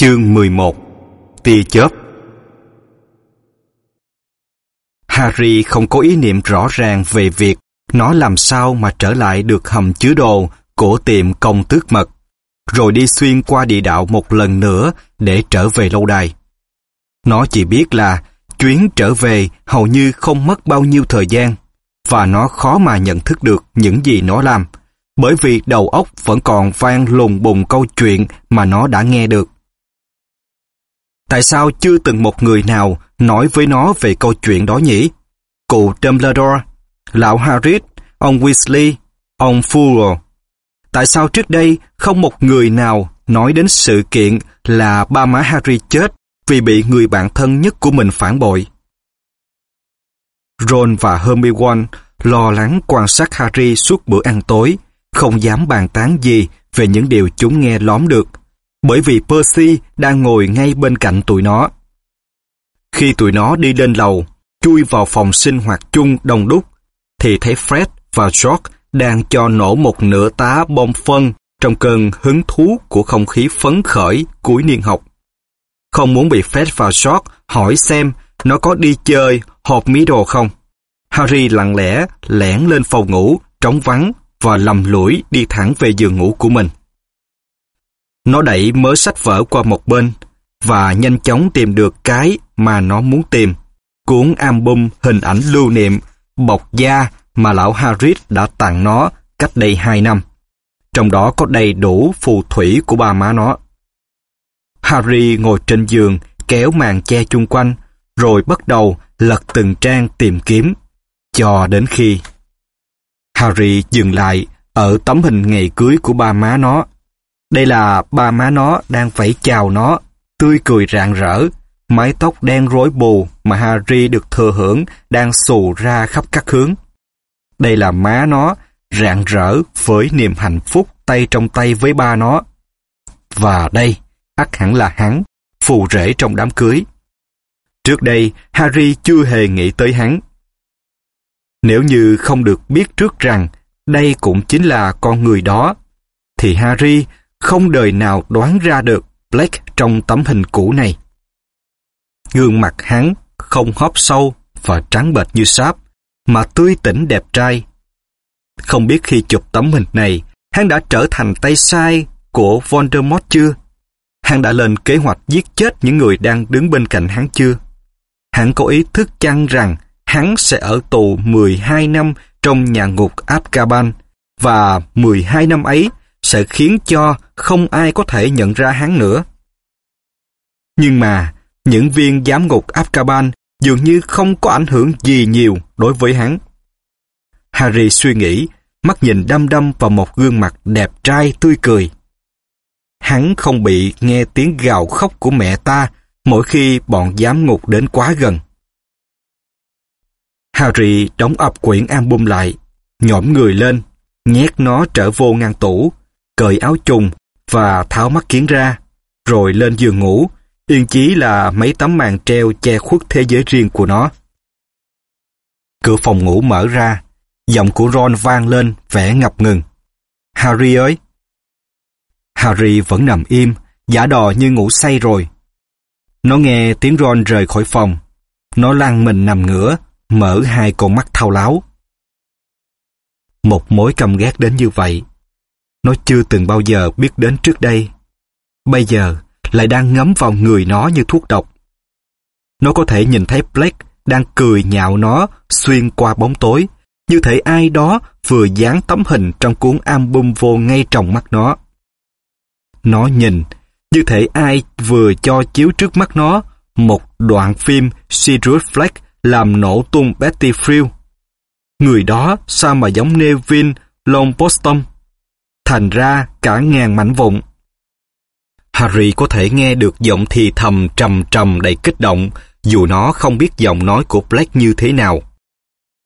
Chương 11 Tia chớp Harry không có ý niệm rõ ràng về việc nó làm sao mà trở lại được hầm chứa đồ của tiệm công tước mật, rồi đi xuyên qua địa đạo một lần nữa để trở về lâu đài. Nó chỉ biết là chuyến trở về hầu như không mất bao nhiêu thời gian, và nó khó mà nhận thức được những gì nó làm, bởi vì đầu óc vẫn còn vang lùng bùng câu chuyện mà nó đã nghe được. Tại sao chưa từng một người nào nói với nó về câu chuyện đó nhỉ? Cụ Dumbledore, lão Harry, ông Weasley, ông Fuller. Tại sao trước đây không một người nào nói đến sự kiện là ba má Harry chết vì bị người bạn thân nhất của mình phản bội? Ron và Hermione lo lắng quan sát Harry suốt bữa ăn tối, không dám bàn tán gì về những điều chúng nghe lóm được, bởi vì Percy đang ngồi ngay bên cạnh tụi nó. Khi tụi nó đi lên lầu, chui vào phòng sinh hoạt chung đông đúc, thì thấy Fred và George đang cho nổ một nửa tá bom phân trong cơn hứng thú của không khí phấn khởi cuối niên học. Không muốn bị Fred và George hỏi xem nó có đi chơi hộp mí đồ không. Harry lặng lẽ lẻn lên phòng ngủ, trống vắng và lầm lũi đi thẳng về giường ngủ của mình. Nó đẩy mớ sách vở qua một bên và nhanh chóng tìm được cái mà nó muốn tìm. Cuốn album hình ảnh lưu niệm bọc da mà lão Harris đã tặng nó cách đây hai năm. Trong đó có đầy đủ phù thủy của ba má nó. Harry ngồi trên giường, kéo màn che chung quanh, rồi bắt đầu lật từng trang tìm kiếm, cho đến khi Harry dừng lại ở tấm hình ngày cưới của ba má nó. Đây là ba má nó đang vẫy chào nó, tươi cười rạng rỡ, mái tóc đen rối bù mà Harry được thừa hưởng đang xù ra khắp các hướng. Đây là má nó rạng rỡ với niềm hạnh phúc tay trong tay với ba nó. Và đây, ắt hẳn là hắn, phù rể trong đám cưới. Trước đây, Harry chưa hề nghĩ tới hắn. Nếu như không được biết trước rằng đây cũng chính là con người đó, thì Harry không đời nào đoán ra được Blake trong tấm hình cũ này. Gương mặt hắn không hóp sâu và trắng bệch như sáp, mà tươi tỉnh đẹp trai. Không biết khi chụp tấm hình này, hắn đã trở thành tay sai của Voldemort chưa? Hắn đã lên kế hoạch giết chết những người đang đứng bên cạnh hắn chưa? Hắn có ý thức chăng rằng hắn sẽ ở tù 12 năm trong nhà ngục Azkaban và 12 năm ấy sẽ khiến cho không ai có thể nhận ra hắn nữa. Nhưng mà, những viên giám ngục Azkaban dường như không có ảnh hưởng gì nhiều đối với hắn. Harry suy nghĩ, mắt nhìn đăm đăm vào một gương mặt đẹp trai tươi cười. Hắn không bị nghe tiếng gào khóc của mẹ ta mỗi khi bọn giám ngục đến quá gần. Harry đóng ập quyển album lại, nhổm người lên, nhét nó trở vô ngăn tủ, cởi áo trùng và tháo mắt kiến ra, rồi lên giường ngủ, yên chí là mấy tấm màn treo che khuất thế giới riêng của nó. Cửa phòng ngủ mở ra, giọng của Ron vang lên vẻ ngập ngừng. Harry ơi! Harry vẫn nằm im, giả đò như ngủ say rồi. Nó nghe tiếng Ron rời khỏi phòng. Nó lăn mình nằm ngửa, mở hai con mắt thao láo. Một mối căm ghét đến như vậy, nó chưa từng bao giờ biết đến trước đây. Bây giờ lại đang ngấm vào người nó như thuốc độc. Nó có thể nhìn thấy Blake đang cười nhạo nó xuyên qua bóng tối, như thể ai đó vừa dán tấm hình trong cuốn album vô ngay trong mắt nó. Nó nhìn, như thể ai vừa cho chiếu trước mắt nó một đoạn phim Sirius Black làm nổ tung Betty Friel. Người đó sao mà giống Neville Longbottom? Thành ra cả ngàn mảnh vụn. Harry có thể nghe được giọng thì thầm trầm trầm đầy kích động, dù nó không biết giọng nói của Black như thế nào.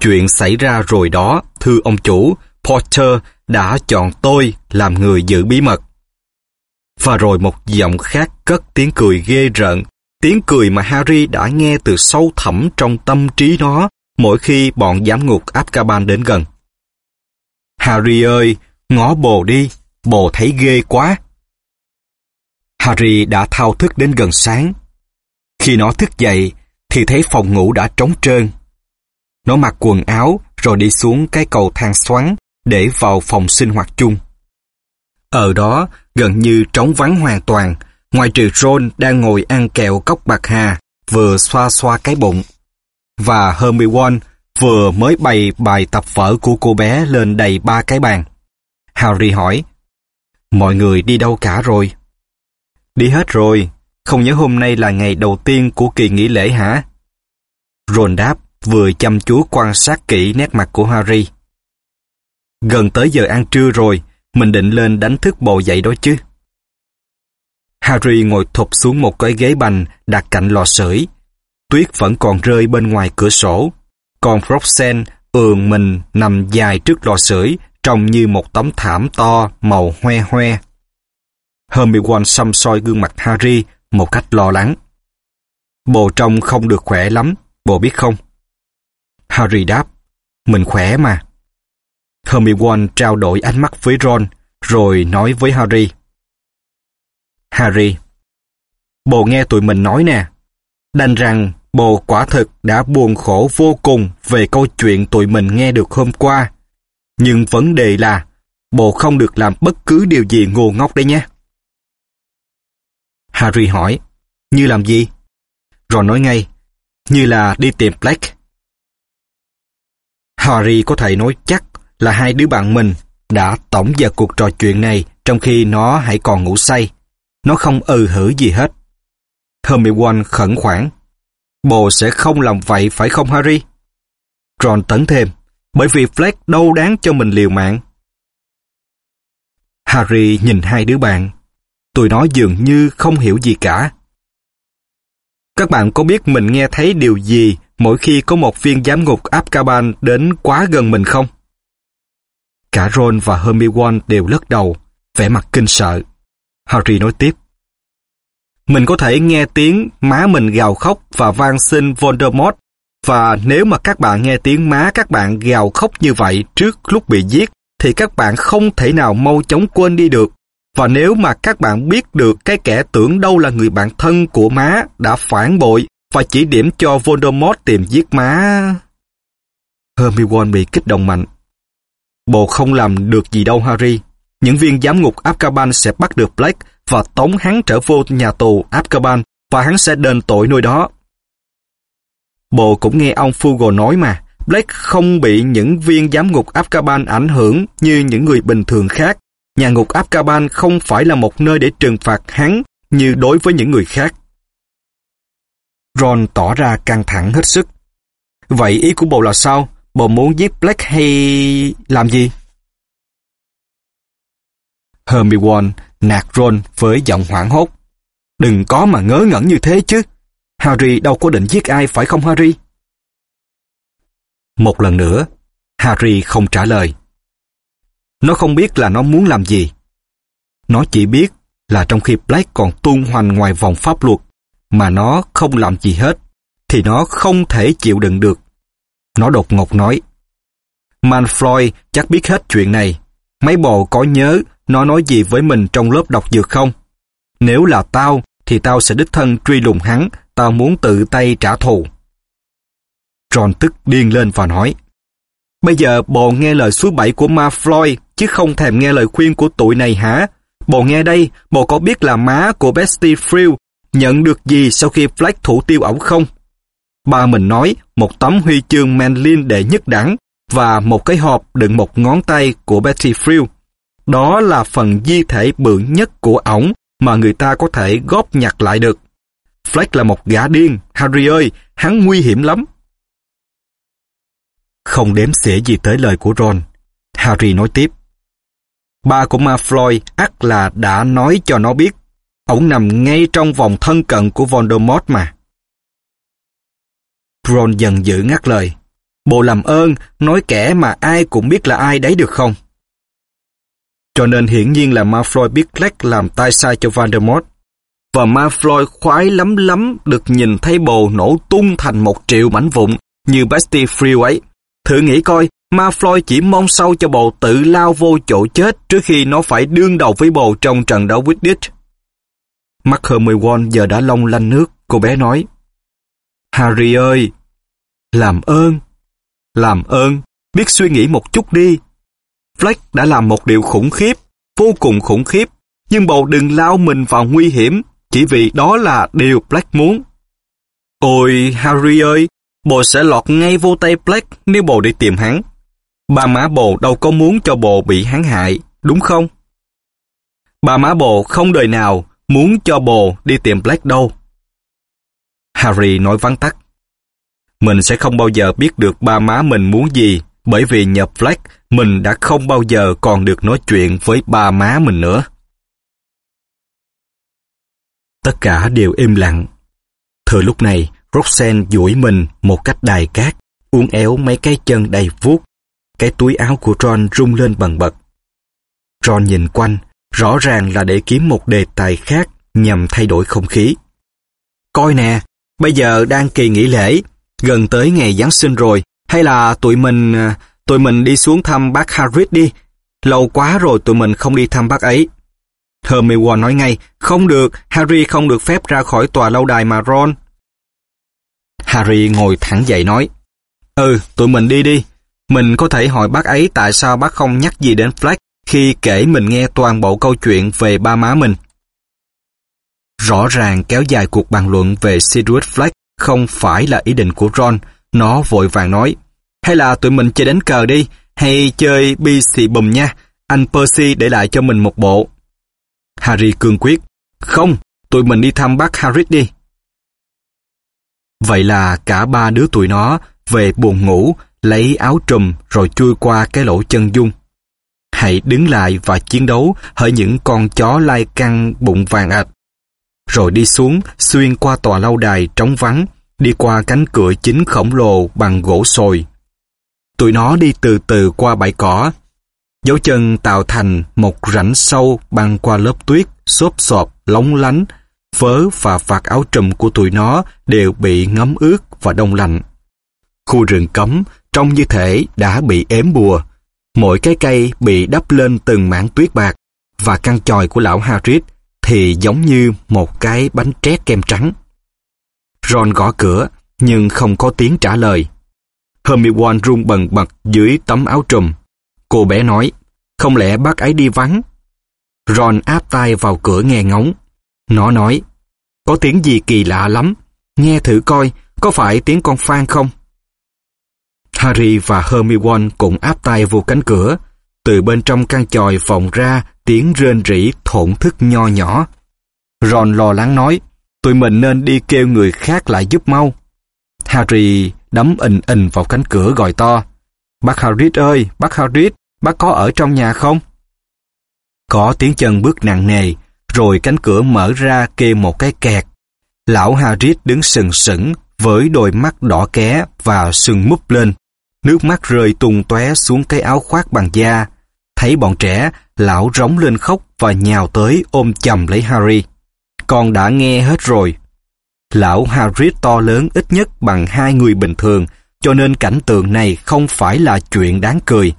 Chuyện xảy ra rồi đó, thưa ông chủ, Potter đã chọn tôi làm người giữ bí mật. Và rồi một giọng khác cất tiếng cười ghê rợn, tiếng cười mà Harry đã nghe từ sâu thẳm trong tâm trí nó mỗi khi bọn giám ngục Azkaban đến gần. Harry ơi, ngó bồ đi, bồ thấy ghê quá. Harry đã thao thức đến gần sáng. Khi nó thức dậy, thì thấy phòng ngủ đã trống trơn. Nó mặc quần áo rồi đi xuống cái cầu thang xoắn để vào phòng sinh hoạt chung. Ở đó, gần như trống vắng hoàn toàn, ngoài trừ Ron đang ngồi ăn kẹo cốc bạc hà, vừa xoa xoa cái bụng. Và Hermione vừa mới bày bài tập vở của cô bé lên đầy ba cái bàn. Harry hỏi, Mọi người đi đâu cả rồi? Đi hết rồi, không nhớ hôm nay là ngày đầu tiên của kỳ nghỉ lễ hả? Ron đáp, vừa chăm chú quan sát kỹ nét mặt của Harry. Gần tới giờ ăn trưa rồi, mình định lên đánh thức bồ dậy đó chứ. Harry ngồi thụp xuống một cái ghế bành đặt cạnh lò sưởi. Tuyết vẫn còn rơi bên ngoài cửa sổ. Còn Froxen ườn mình nằm dài trước lò sưởi trông như một tấm thảm to màu hoe hoe. Hermione xăm soi gương mặt Harry một cách lo lắng. Bồ trông không được khỏe lắm, bồ biết không? Harry đáp, mình khỏe mà. Hermione trao đổi ánh mắt với Ron, rồi nói với Harry. Harry, bồ nghe tụi mình nói nè, đành rằng bồ quả thực đã buồn khổ vô cùng về câu chuyện tụi mình nghe được hôm qua. Nhưng vấn đề là, bộ không được làm bất cứ điều gì ngu ngốc đấy nhé. Harry hỏi, như làm gì? Ron nói ngay, như là đi tìm Black. Harry có thể nói chắc là hai đứa bạn mình đã tổng vào cuộc trò chuyện này trong khi nó hãy còn ngủ say. Nó không ừ hử gì hết. Hermione khẩn khoản. Bồ sẽ không làm vậy phải không Harry? Ron tấn thêm, bởi vì Fleck đâu đáng cho mình liều mạng. Harry nhìn hai đứa bạn. Tụi nó dường như không hiểu gì cả. Các bạn có biết mình nghe thấy điều gì mỗi khi có một viên giám ngục Azkaban đến quá gần mình không? Cả Ron và Hermione đều lắc đầu, vẻ mặt kinh sợ. Harry nói tiếp. Mình có thể nghe tiếng má mình gào khóc và van xin Voldemort và nếu mà các bạn nghe tiếng má, các bạn gào khóc như vậy trước lúc bị giết, thì các bạn không thể nào mau chóng quên đi được. Và nếu mà các bạn biết được cái kẻ tưởng đâu là người bạn thân của má đã phản bội và chỉ điểm cho Voldemort tìm giết má... Hermione bị kích động mạnh. Bộ không làm được gì đâu, Harry. Những viên giám ngục Azkaban sẽ bắt được black và tống hắn trở vô nhà tù Azkaban và hắn sẽ đền tội nơi đó. Bộ cũng nghe ông Fugo nói mà, Blake không bị những viên giám ngục Azkaban ảnh hưởng như những người bình thường khác. Nhà ngục Azkaban không phải là một nơi để trừng phạt hắn như đối với những người khác. Ron tỏ ra căng thẳng hết sức. Vậy ý của bộ là sao? Bộ muốn giết Black hay... làm gì? Hermione nạt Ron với giọng hoảng hốt. Đừng có mà ngớ ngẩn như thế chứ. Harry đâu có định giết ai phải không Harry? Một lần nữa, Harry không trả lời. Nó không biết là nó muốn làm gì. Nó chỉ biết là trong khi Black còn tuôn hoành ngoài vòng pháp luật mà nó không làm gì hết, thì nó không thể chịu đựng được. Nó đột ngột nói. Manfroy chắc biết hết chuyện này. Mấy bồ có nhớ nó nói gì với mình trong lớp đọc dược không? Nếu là tao, thì tao sẽ đích thân truy lùng hắn, tao muốn tự tay trả thù. John tức điên lên và nói, Bây giờ bồ nghe lời suối bảy của ma Floyd, chứ không thèm nghe lời khuyên của tụi này hả? Bồ nghe đây, bồ có biết là má của Bestie Frill nhận được gì sau khi Flack thủ tiêu ổng không? Ba mình nói một tấm huy chương Manlin đệ nhất đẳng và một cái hộp đựng một ngón tay của Betty Frill. Đó là phần di thể bự nhất của ổng mà người ta có thể góp nhặt lại được. Fleck là một gã điên, Harry ơi, hắn nguy hiểm lắm. Không đếm xỉa gì tới lời của Ron. Harry nói tiếp. Ba của Ma Floyd ắt là đã nói cho nó biết. Ổng nằm ngay trong vòng thân cận của Voldemort mà. Ron dần dữ ngắt lời. Bộ làm ơn, nói kẻ mà ai cũng biết là ai đấy được không? Cho nên hiển nhiên là Malfoy biết Black làm tai sai cho Voldemort. Và Malfoy khoái lắm lắm được nhìn thấy bồ nổ tung thành một triệu mảnh vụn như Bestie Frill ấy. Thử nghĩ coi, Malfoy chỉ mong sau cho bồ tự lao vô chỗ chết trước khi nó phải đương đầu với bồ trong trận đấu Quidditch. Mắt Hermione giờ đã long lanh nước, cô bé nói. Harry ơi! Làm ơn! Làm ơn! Biết suy nghĩ một chút đi. Fleck đã làm một điều khủng khiếp, vô cùng khủng khiếp, nhưng bầu đừng lao mình vào nguy hiểm, chỉ vì đó là điều Black muốn. Ôi, Harry ơi, bồ sẽ lọt ngay vô tay Black nếu bồ đi tìm hắn. Ba má bồ đâu có muốn cho bồ bị hắn hại, đúng không? Ba má bồ không đời nào muốn cho bồ đi tìm Black đâu. Harry nói vắn tắt. Mình sẽ không bao giờ biết được ba má mình muốn gì, bởi vì nhập Black, mình đã không bao giờ còn được nói chuyện với ba má mình nữa. Tất cả đều im lặng. Thời lúc này, Roxanne duỗi mình một cách đài cát, uốn éo mấy cái chân đầy vuốt. Cái túi áo của Ron rung lên bần bật. Ron nhìn quanh, rõ ràng là để kiếm một đề tài khác nhằm thay đổi không khí. Coi nè, bây giờ đang kỳ nghỉ lễ, gần tới ngày Giáng sinh rồi, hay là tụi mình à, tụi mình đi xuống thăm bác Harris đi. Lâu quá rồi tụi mình không đi thăm bác ấy. Hermione nói ngay, không được, Harry không được phép ra khỏi tòa lâu đài mà Ron. Harry ngồi thẳng dậy nói, Ừ, tụi mình đi đi. Mình có thể hỏi bác ấy tại sao bác không nhắc gì đến Fleck khi kể mình nghe toàn bộ câu chuyện về ba má mình. Rõ ràng kéo dài cuộc bàn luận về Sirius Fleck không phải là ý định của Ron. Nó vội vàng nói, hay là tụi mình chơi đánh cờ đi, hay chơi bi xì bùm nha. Anh Percy để lại cho mình một bộ. Harry cương quyết. Không, tụi mình đi thăm bác Harris đi. Vậy là cả ba đứa tụi nó về buồn ngủ, lấy áo trùm rồi chui qua cái lỗ chân dung. Hãy đứng lại và chiến đấu hỡi những con chó lai căng bụng vàng ạch. Rồi đi xuống, xuyên qua tòa lâu đài trống vắng, đi qua cánh cửa chính khổng lồ bằng gỗ sồi. Tụi nó đi từ từ qua bãi cỏ, Dấu chân tạo thành một rãnh sâu băng qua lớp tuyết, xốp xộp, lóng lánh. Vớ và vạt áo trùm của tụi nó đều bị ngấm ướt và đông lạnh. Khu rừng cấm trông như thể đã bị ếm bùa. Mỗi cái cây bị đắp lên từng mảng tuyết bạc và căn chòi của lão Harris thì giống như một cái bánh trét kem trắng. Ron gõ cửa nhưng không có tiếng trả lời. Hermione run bần bật dưới tấm áo trùm. Cô bé nói, không lẽ bác ấy đi vắng? Ron áp tay vào cửa nghe ngóng. Nó nói, có tiếng gì kỳ lạ lắm, nghe thử coi, có phải tiếng con Phan không? Harry và Hermione cũng áp tay vô cánh cửa. Từ bên trong căn chòi vọng ra tiếng rên rỉ thổn thức nho nhỏ. Ron lo lắng nói, tụi mình nên đi kêu người khác lại giúp mau. Harry đấm ình ình vào cánh cửa gọi to. Bác harry ơi, bác harry bác có ở trong nhà không? Có tiếng chân bước nặng nề, rồi cánh cửa mở ra kêu một cái kẹt. Lão Harris đứng sừng sững với đôi mắt đỏ ké và sừng múp lên. Nước mắt rơi tung tóe xuống cái áo khoác bằng da. Thấy bọn trẻ, lão rống lên khóc và nhào tới ôm chầm lấy Harry. Con đã nghe hết rồi. Lão Harris to lớn ít nhất bằng hai người bình thường, cho nên cảnh tượng này không phải là chuyện đáng cười.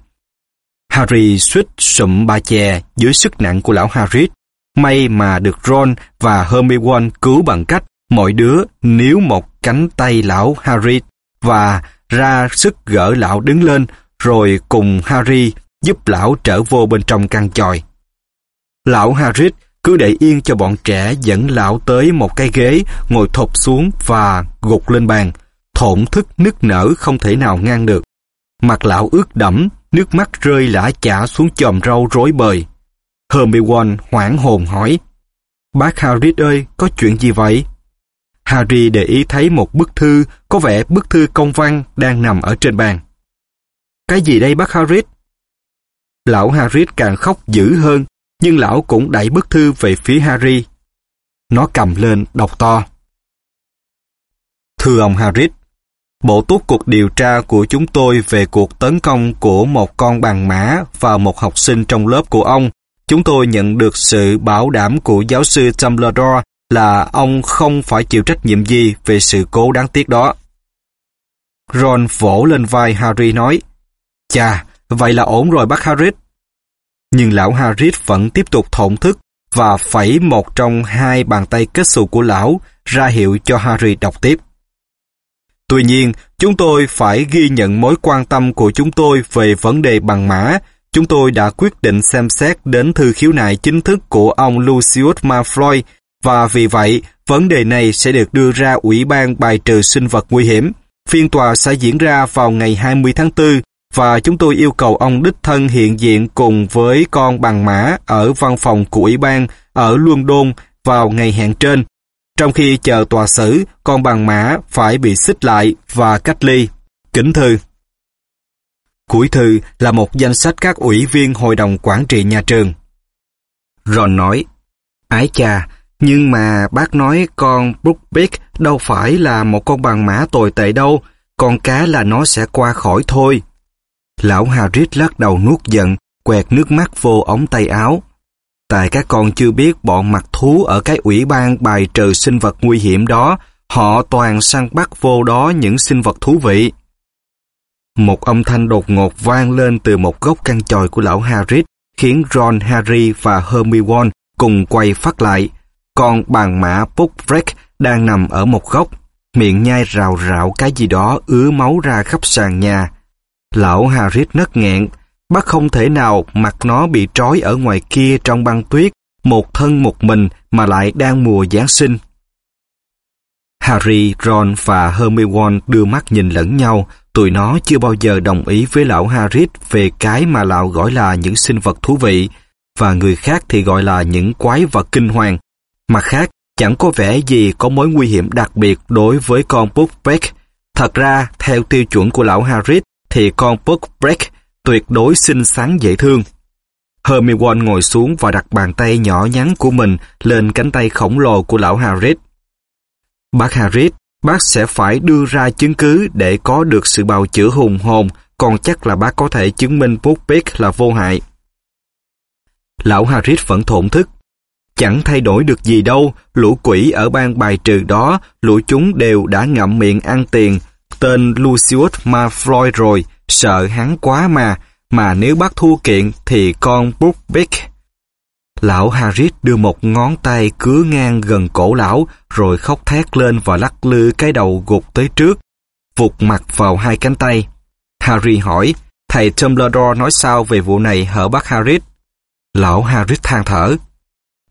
Harry suýt sụm ba chè dưới sức nặng của lão Harry. May mà được Ron và Hermione cứu bằng cách mọi đứa níu một cánh tay lão Harry và ra sức gỡ lão đứng lên rồi cùng Harry giúp lão trở vô bên trong căn chòi. Lão Harry cứ để yên cho bọn trẻ dẫn lão tới một cái ghế ngồi thụp xuống và gục lên bàn thổn thức nức nở không thể nào ngang được. Mặt lão ướt đẫm, nước mắt rơi lã chả xuống chòm rau rối bời. Hermione hoảng hồn hỏi, Bác Harry ơi, có chuyện gì vậy? Harry để ý thấy một bức thư, có vẻ bức thư công văn đang nằm ở trên bàn. Cái gì đây bác Harry? Lão Harry càng khóc dữ hơn, nhưng lão cũng đẩy bức thư về phía Harry. Nó cầm lên đọc to. Thưa ông Harry, Bộ túc cuộc điều tra của chúng tôi về cuộc tấn công của một con bằng mã vào một học sinh trong lớp của ông. Chúng tôi nhận được sự bảo đảm của giáo sư Dumbledore là ông không phải chịu trách nhiệm gì về sự cố đáng tiếc đó. Ron vỗ lên vai Harry nói, Chà, vậy là ổn rồi bác Harry." Nhưng lão Harry vẫn tiếp tục thổn thức và phẩy một trong hai bàn tay kết xù của lão ra hiệu cho Harry đọc tiếp. Tuy nhiên, chúng tôi phải ghi nhận mối quan tâm của chúng tôi về vấn đề bằng mã. Chúng tôi đã quyết định xem xét đến thư khiếu nại chính thức của ông Lucius Malfoy và vì vậy, vấn đề này sẽ được đưa ra Ủy ban bài trừ sinh vật nguy hiểm. Phiên tòa sẽ diễn ra vào ngày 20 tháng 4 và chúng tôi yêu cầu ông đích thân hiện diện cùng với con bằng mã ở văn phòng của Ủy ban ở London vào ngày hẹn trên. Trong khi chờ tòa xử, con bằng mã phải bị xích lại và cách ly. Kính thư Cuối thư là một danh sách các ủy viên hội đồng quản trị nhà trường. Ron nói, Ái cha, nhưng mà bác nói con Brookbeak đâu phải là một con bằng mã tồi tệ đâu, con cá là nó sẽ qua khỏi thôi. Lão Harris lắc đầu nuốt giận, quẹt nước mắt vô ống tay áo. Tại các con chưa biết bọn mặt thú ở cái ủy ban bài trừ sinh vật nguy hiểm đó, họ toàn săn bắt vô đó những sinh vật thú vị. Một âm thanh đột ngột vang lên từ một góc căn tròi của lão Harris, khiến Ron, Harry và Hermione cùng quay phát lại. Còn bàn mã Puckbreak đang nằm ở một góc, miệng nhai rào rạo cái gì đó ứa máu ra khắp sàn nhà. Lão Harris nấc nghẹn, bác không thể nào mặc nó bị trói ở ngoài kia trong băng tuyết, một thân một mình mà lại đang mùa Giáng sinh. Harry, Ron và Hermione đưa mắt nhìn lẫn nhau, tụi nó chưa bao giờ đồng ý với lão Harris về cái mà lão gọi là những sinh vật thú vị, và người khác thì gọi là những quái vật kinh hoàng. Mặt khác, chẳng có vẻ gì có mối nguy hiểm đặc biệt đối với con Buckbeak. Thật ra, theo tiêu chuẩn của lão Harris, thì con Buckbeak tuyệt đối xinh xắn dễ thương. Hermione ngồi xuống và đặt bàn tay nhỏ nhắn của mình lên cánh tay khổng lồ của lão Harris. Bác Harris, bác sẽ phải đưa ra chứng cứ để có được sự bào chữa hùng hồn, còn chắc là bác có thể chứng minh Buckbeak là vô hại. Lão Harris vẫn thổn thức. Chẳng thay đổi được gì đâu, lũ quỷ ở bang bài trừ đó, lũ chúng đều đã ngậm miệng ăn tiền. Tên Lucius Malfoy rồi, sợ hắn quá mà, mà nếu bắt thua kiện thì con bút bích Lão Harris đưa một ngón tay cứa ngang gần cổ lão, rồi khóc thét lên và lắc lư cái đầu gục tới trước, vụt mặt vào hai cánh tay. Harry hỏi, thầy Dumbledore nói sao về vụ này hở bác Harris? Lão Harris than thở.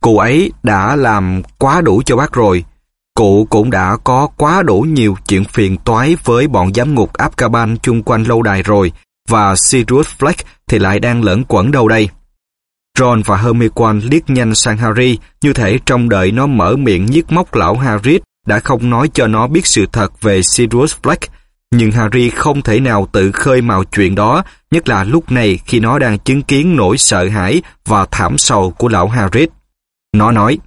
Cụ ấy đã làm quá đủ cho bác rồi. Cụ cũng đã có quá đủ nhiều chuyện phiền toái với bọn giám ngục Azkaban chung quanh lâu đài rồi, và Sirius Black thì lại đang lẫn quẩn đâu đây. Ron và Hermione liếc nhanh sang Harry, như thể trong đợi nó mở miệng giết móc lão Harry đã không nói cho nó biết sự thật về Sirius Black. Nhưng Harry không thể nào tự khơi mào chuyện đó, nhất là lúc này khi nó đang chứng kiến nỗi sợ hãi và thảm sầu của lão Harry. Nó nói,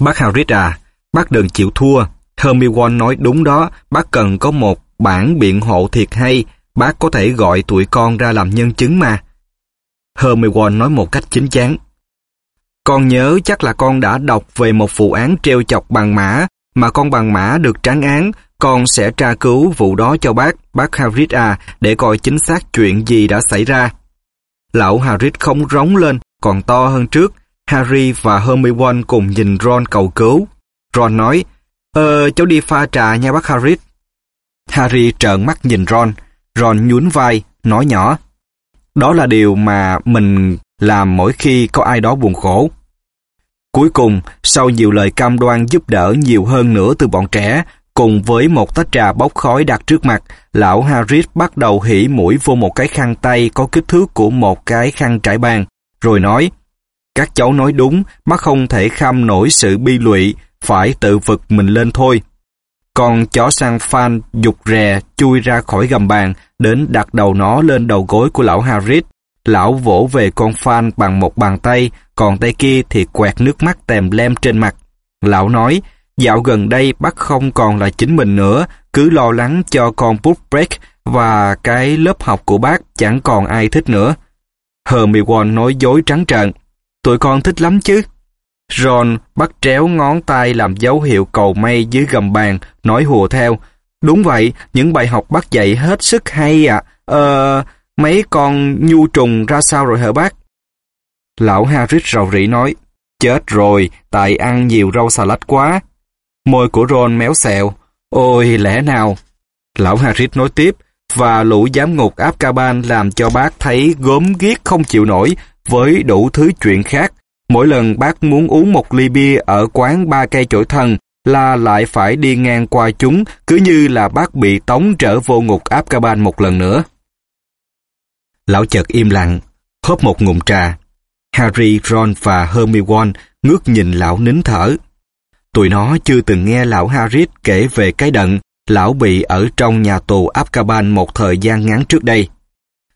Bác Harry à, bác đừng chịu thua. Hermione nói đúng đó, bác cần có một bản biện hộ thiệt hay, bác có thể gọi tụi con ra làm nhân chứng mà. Hermione nói một cách chính chắn. Con nhớ chắc là con đã đọc về một vụ án treo chọc bằng mã, mà con bằng mã được tráng án, con sẽ tra cứu vụ đó cho bác, bác Harris à, để coi chính xác chuyện gì đã xảy ra. Lão Harris không rống lên, còn to hơn trước. Harry và Hermione cùng nhìn Ron cầu cứu. Ron nói, Ờ, cháu đi pha trà nha bác Harris. Harry trợn mắt nhìn Ron. Ron nhún vai, nói nhỏ. Đó là điều mà mình làm mỗi khi có ai đó buồn khổ. Cuối cùng, sau nhiều lời cam đoan giúp đỡ nhiều hơn nữa từ bọn trẻ, cùng với một tách trà bốc khói đặt trước mặt, lão Harris bắt đầu hỉ mũi vô một cái khăn tay có kích thước của một cái khăn trải bàn, rồi nói, các cháu nói đúng, bác không thể kham nổi sự bi lụy, phải tự vực mình lên thôi. Con chó sang Phan dục rè chui ra khỏi gầm bàn, đến đặt đầu nó lên đầu gối của lão Harris. Lão vỗ về con Phan bằng một bàn tay, còn tay kia thì quẹt nước mắt tèm lem trên mặt. Lão nói, dạo gần đây bác không còn là chính mình nữa, cứ lo lắng cho con Break và cái lớp học của bác chẳng còn ai thích nữa. Hermione nói dối trắng trợn. Tụi con thích lắm chứ. Ron bắt tréo ngón tay làm dấu hiệu cầu may dưới gầm bàn, nói hùa theo. Đúng vậy, những bài học bác dạy hết sức hay ạ. À. Ờ, mấy con nhu trùng ra sao rồi hả bác? Lão Harris rầu rĩ nói, Chết rồi, tại ăn nhiều rau xà lách quá. Môi của Ron méo xẹo. Ôi, lẽ nào? Lão Harris nói tiếp, và lũ giám ngục Apkaban làm cho bác thấy gớm ghiếc không chịu nổi với đủ thứ chuyện khác. Mỗi lần bác muốn uống một ly bia ở quán ba cây chổi thần là lại phải đi ngang qua chúng, cứ như là bác bị tống trở vô ngục Áp Ca Ban một lần nữa. Lão chợt im lặng, hớp một ngụm trà. Harry, Ron và Hermione ngước nhìn lão nín thở. Tụi nó chưa từng nghe lão Harris kể về cái đận lão bị ở trong nhà tù Azkaban một thời gian ngắn trước đây.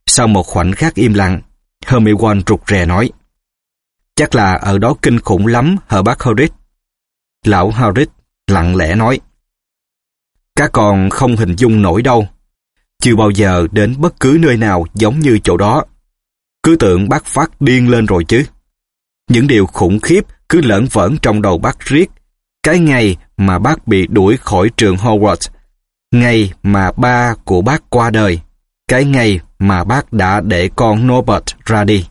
Sau một khoảnh khắc im lặng, Hermione rụt rè nói, Chắc là ở đó kinh khủng lắm, hờ bác Harris. Lão Harris lặng lẽ nói, Các con không hình dung nổi đâu. Chưa bao giờ đến bất cứ nơi nào giống như chỗ đó. Cứ tưởng bác phát điên lên rồi chứ. Những điều khủng khiếp cứ lẫn vẩn trong đầu bác riết. Cái ngày mà bác bị đuổi khỏi trường Hogwarts Ngày mà ba của bác qua đời, cái ngày mà bác đã để con Norbert ra đi.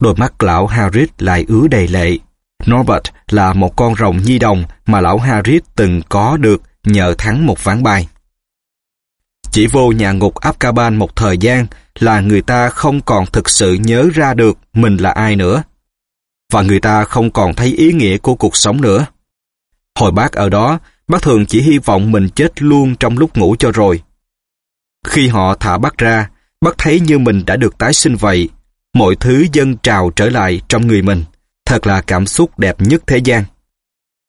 Đôi mắt lão Harris lại ứa đầy lệ. Norbert là một con rồng nhi đồng mà lão Harris từng có được nhờ thắng một ván bài. Chỉ vô nhà ngục Azkaban một thời gian là người ta không còn thực sự nhớ ra được mình là ai nữa. Và người ta không còn thấy ý nghĩa của cuộc sống nữa. Hồi bác ở đó, Bác thường chỉ hy vọng mình chết luôn trong lúc ngủ cho rồi. Khi họ thả bác ra, bác thấy như mình đã được tái sinh vậy. Mọi thứ dâng trào trở lại trong người mình. Thật là cảm xúc đẹp nhất thế gian.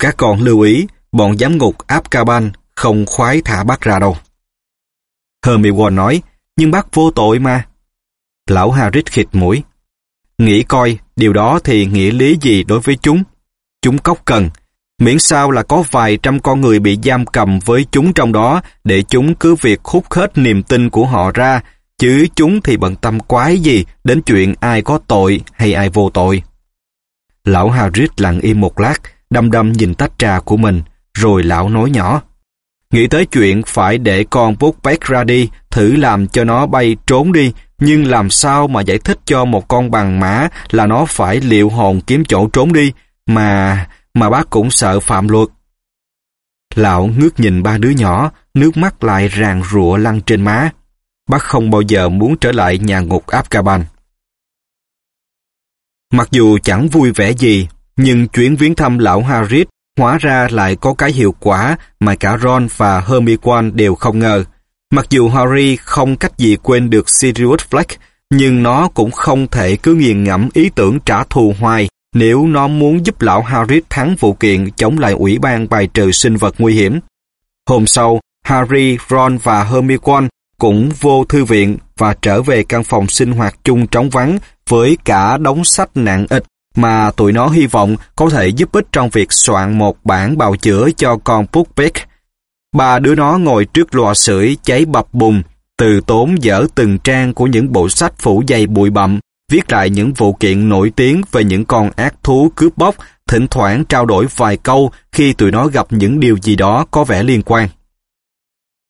Các con lưu ý, bọn giám ngục Azkaban không khoái thả bác ra đâu. Hermione nói, nhưng bác vô tội mà. Lão Harris khịt mũi. Nghĩ coi, điều đó thì nghĩa lý gì đối với chúng? Chúng cốc cần, Miễn sao là có vài trăm con người bị giam cầm với chúng trong đó để chúng cứ việc hút hết niềm tin của họ ra, chứ chúng thì bận tâm quái gì đến chuyện ai có tội hay ai vô tội. Lão Harris lặng im một lát, đăm đăm nhìn tách trà của mình, rồi lão nói nhỏ. Nghĩ tới chuyện phải để con Buckbeak ra đi, thử làm cho nó bay trốn đi, nhưng làm sao mà giải thích cho một con bằng mã là nó phải liệu hồn kiếm chỗ trốn đi, mà mà bác cũng sợ phạm luật. Lão ngước nhìn ba đứa nhỏ, nước mắt lại ràng rụa lăn trên má. Bác không bao giờ muốn trở lại nhà ngục Azkaban. Mặc dù chẳng vui vẻ gì, nhưng chuyến viếng thăm lão Harris hóa ra lại có cái hiệu quả mà cả Ron và Hermione đều không ngờ. Mặc dù Harry không cách gì quên được Sirius Black, nhưng nó cũng không thể cứ nghiền ngẫm ý tưởng trả thù hoài nếu nó muốn giúp lão Harry thắng vụ kiện chống lại ủy ban bài trừ sinh vật nguy hiểm. Hôm sau, Harry, Ron và Hermione cũng vô thư viện và trở về căn phòng sinh hoạt chung trống vắng với cả đống sách nặng ịch mà tụi nó hy vọng có thể giúp ích trong việc soạn một bản bào chữa cho con Puckbeck. Ba đứa nó ngồi trước lò sưởi cháy bập bùng, từ tốn dở từng trang của những bộ sách phủ dày bụi bặm viết lại những vụ kiện nổi tiếng về những con ác thú cướp bóc, thỉnh thoảng trao đổi vài câu khi tụi nó gặp những điều gì đó có vẻ liên quan.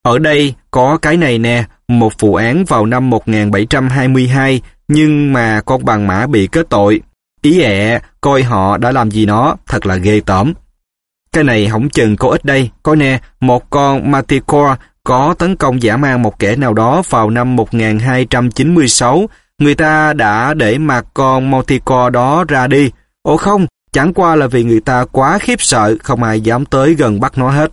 Ở đây có cái này nè, một vụ án vào năm 1722, nhưng mà con bằng mã bị kết tội. Ý ẹ, coi họ đã làm gì nó, thật là ghê tởm. Cái này hỏng chừng có ít đây, có nè, một con Manticore có tấn công giả mang một kẻ nào đó vào năm 1296, Người ta đã để mặc con Monticore đó ra đi. Ồ không, chẳng qua là vì người ta quá khiếp sợ, không ai dám tới gần bắt nó hết.